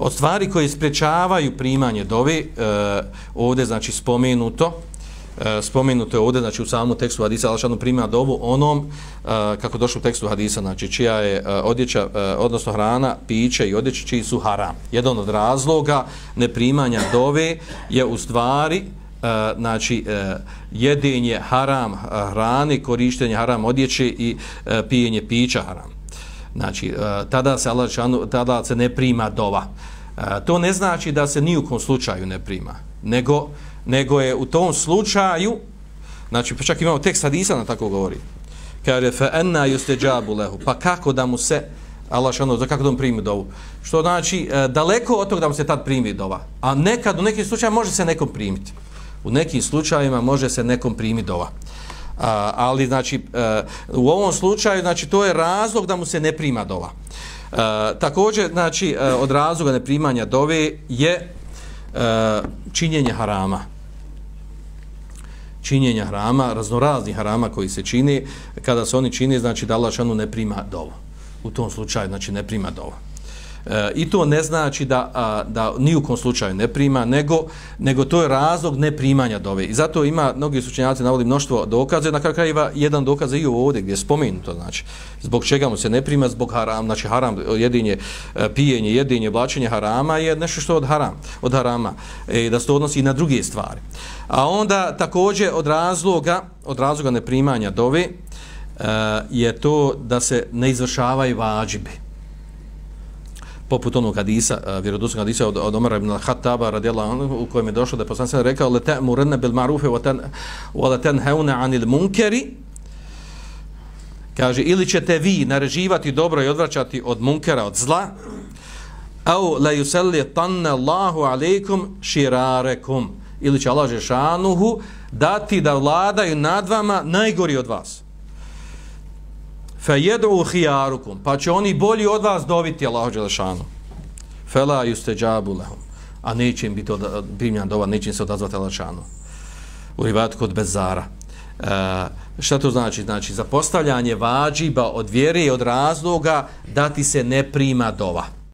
Od stvari koje sprečavaju primanje dove, e, ovdje znači spomenuto, e, spomenuto je ovdje, znači u samom tekstu hadisa, Allah šanu prima dovu onom, e, kako došlo u tekstu hadisa, znači čija je e, odjeća, e, odnosno hrana, piće i odjeća, čiji su haram. Jedan od razloga neprimanja dove je u stvari, e, znači e, jedenje haram e, hrane, korištenje haram odjeće i e, pijenje pića haram. Znači, e, tada se Allah tada se ne prima dova. E, to ne znači da se ni u kom slučaju ne prima, nego, nego je u tom slučaju, znači, pa čak imamo tekst hadisa na tako govori, kaže, fa anna yustajabu lehu, pa kako da mu se, Allah šanu, za kako da mu primi dovu? Što znači, e, daleko od toga da mu se tad primi dova, a nekad, u nekim slučajima može se nekom primiti. U nekim slučajima može se nekom primiti dova. A, ali znači a, u ovom slučaju znači to je razlog da mu se ne prima dova. A, također znači a, od razloga neprimanja dove je a, činjenje harama. Činjenje harama, raznoraznih harama koji se čini, kada se oni čini, znači da Allah ne prima dovu. U tom slučaju znači ne prima dovo. E, I to ne znači da, a, da ni u kom slučaju ne prima, nego, nego to je razlog neprimanja dove. I zato ima, mnogi sučenjaci navodi mnoštvo dokaze, na kraju krajeva jedan dokaz i ovdje gdje je spomenuto, znači, zbog čega mu se ne prima, zbog haram, znači haram, jedinje, e, pijenje, jedinje, blačenje harama je nešto što od, haram, od harama, e, da se to odnosi i na druge stvari. A onda također od razloga, od razloga neprimanja dove, e, je to da se ne izvršavaju vađibe poput onog hadisa, uh, vjerodostojnog hadisa od, od Omara ibn al-Khattaba radijallahu anhu u kojem je došlo da je poslanik rekao la ta'murunna bil ma'ruf wa tan wa la tanhauna 'anil munkari kaže ili ćete vi naređivati dobro i odvraćati od munkera od zla au la yusalli tanna Allahu alejkum shirarekum. Ili će Allah šanuhu dati da vladaju nad vama najgori od vas fejedu hijarukum, khiyarukum. Pa će oni bolji od vas dobiti Allahu dželešanu fala yustajabu lehum. a neće im biti primljan dova neće im se odazvati Allahu u rivat kod bezara. E, šta to znači? Znači zapostavljanje vađiba od vjere i od razloga da ti se ne prima dova.